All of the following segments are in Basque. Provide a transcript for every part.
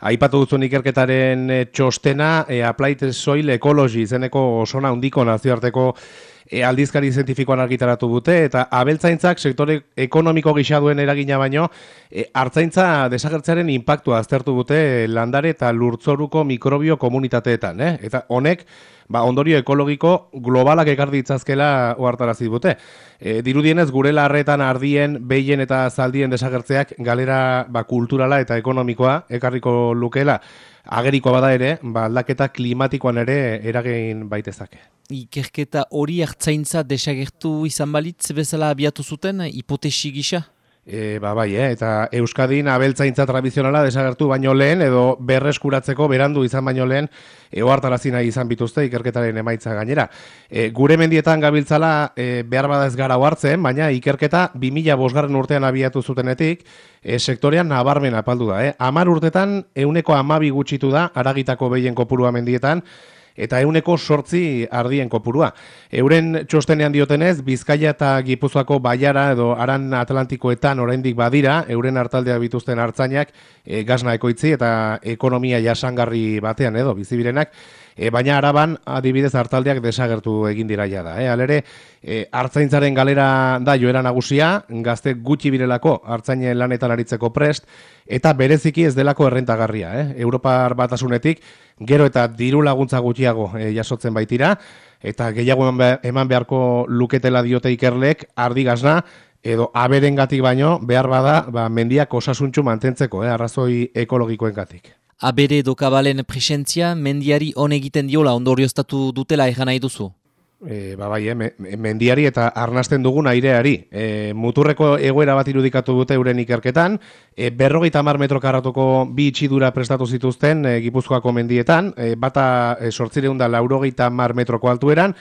aipatu duzun ikerketaren e, txostena, e, Applied Soil Ecology, zeneko osona handiko nazioarteko e, aldizkari zientifikoan argitaratu dute, eta abeltzaintzak sektore ekonomiko gisa duen eragina baino, e, hartzaintza desagertzearen impactua aztertu dute landare eta lurtzoruko mikrobio komunitateetan. Eh? Eta honek, ba, ondorio ekologiko globalak ekar ditzazkela ohartarazi dute. E, dirudienez gure larretan ardien, behien eta zaldien desagertzeak galera ba, kulturala eta ekonomikoa ekarriko lukela ageriko bada ere, ba, aldaketa klimatikoan ere eragin baitezake. Ikerketa hori hartzaintza desagertu izan balitz bezala abiatu zuten hipotesi gisa? E, ba, bai, eh? eta Euskadin abeltzaintza tradizionala desagertu baino lehen, edo berreskuratzeko berandu izan baino lehen, eoartarazi nahi izan bituzte ikerketaren emaitza gainera. E, gure mendietan gabiltzala e, behar badaz gara hartzen, baina ikerketa 2000 bosgarren urtean abiatu zutenetik, e, sektorean nabarmen apaldu da. Eh? Amar urtetan, euneko amabi gutxitu da, aragitako behien kopurua mendietan, eta euneko sortzi ardien kopurua. Euren txostenean diotenez, Bizkaia eta Gipuzkoako baiara edo aran atlantikoetan oraindik badira, euren hartaldea bituzten hartzainak e, gazna ekoitzi eta ekonomia jasangarri batean edo bizibirenak, e, baina araban adibidez hartaldeak desagertu egin dira ja da. E, alere, e, hartzaintzaren galera da joera nagusia, gazte gutxi birelako hartzainen lanetan aritzeko prest, eta bereziki ez delako errentagarria. Eh? Europar batasunetik, gero eta diru laguntza gutxiago e, jasotzen baitira, eta gehiago eman beharko luketela diote ikerlek, ardi gazna, edo aberen gatik baino, behar bada, ba, mendiak osasuntxu mantentzeko, eh? arrazoi ekologikoen gatik. Abere dokabalen presentzia, mendiari hon egiten diola ondorioztatu dutela egan nahi duzu? E, ba bai, eh, mendiari eta arnasten dugun aireari. E, muturreko egoera bat irudikatu dute euren ikerketan, e, berrogeita mar metro karratuko bi itxidura prestatu zituzten e, Gipuzkoako mendietan, e, bata e, sortzireun da laurogeita mar metroko altueran,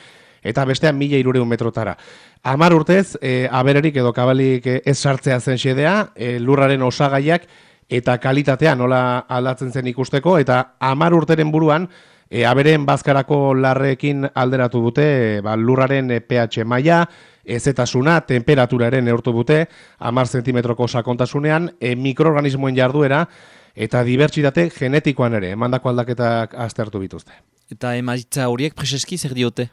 eta bestean mila irureun metrotara. Amar urtez, e, abererik edo kabalik ez sartzea zen xedea, e, lurraren osagaiak eta kalitatea nola aldatzen zen ikusteko, eta amar urteren buruan, e, aberen bazkarako larrekin alderatu dute ba, lurraren e, pH maila, ezetasuna, temperaturaren neurtu dute, amar zentimetroko sakontasunean, e, mikroorganismoen jarduera, eta dibertsitate genetikoan ere, emandako aldaketak aztertu bituzte. Eta emaitza horiek preseski zer diote?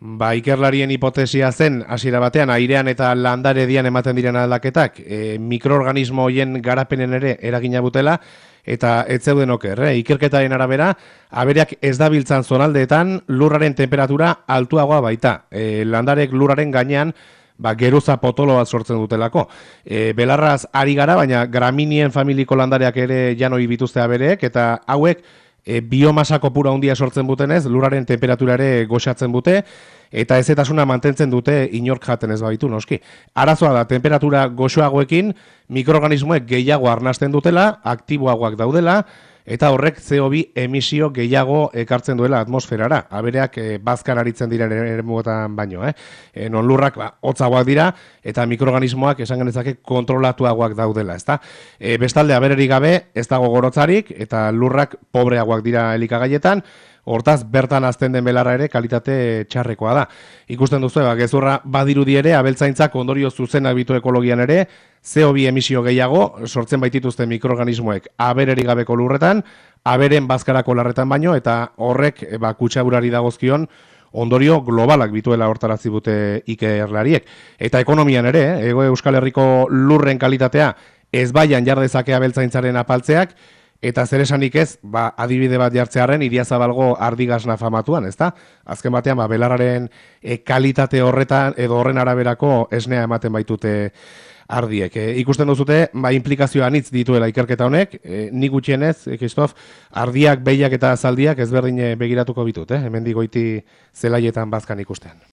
Ba, ikerlarien hipotesia zen, hasiera batean, airean eta landare dian ematen diren aldaketak, e, mikroorganismo hoien garapenen ere eragina butela, eta ez zeuden oker, eh? ikerketaren arabera, abereak ez dabiltzan zonaldeetan lurraren temperatura altuagoa baita. E, landarek lurraren gainean, ba, geruza potolo bat sortzen dutelako. E, belarraz ari gara, baina graminien familiko landareak ere janoi bituzte abereek, eta hauek, e, biomasa kopura handia sortzen butenez, luraren temperaturare goxatzen dute, eta ezetasuna mantentzen dute inork jaten ez baitu noski. Arazoa da, temperatura goxoagoekin, mikroorganismoek gehiago arnasten dutela, aktiboagoak daudela, eta horrek CO2 emisio gehiago ekartzen duela atmosferara. Abereak e, bazkar aritzen dira ere mugotan baino. Eh? E, non lurrak ba, hotzagoak dira eta mikroorganismoak esan genezake kontrolatuagoak daudela. Ezta? E, bestalde abererik gabe ez dago gorotzarik eta lurrak pobreagoak dira elikagaietan, Hortaz, bertan azten den belarra ere kalitate txarrekoa da. Ikusten duzu, ba, gezurra badirudi ere, abeltzaintzak ondorio zuzen abitu ekologian ere, CO2 emisio gehiago, sortzen baitituzte mikroorganismoek abereri gabeko lurretan, aberen bazkarako larretan baino, eta horrek e, ba, kutsaburari dagozkion, ondorio globalak bituela hortarazi bute ikerlariek. Eta ekonomian ere, eh, ego Euskal Herriko lurren kalitatea ez baian jardezake abeltzaintzaren apaltzeak, Eta zer esanik ez, ba, adibide bat jartzearen iria zabalgo ardigazna famatuan, ezta? Azken batean, ba, belararen e, kalitate horretan edo horren araberako esnea ematen baitute ardiek. E, ikusten duzute, ba, implikazioa nitz dituela ikerketa honek, e, nik gutxienez, e, Kristof, ardiak, behiak eta zaldiak ezberdin begiratuko bitut, eh? hemen digoiti zelaietan bazkan ikustean.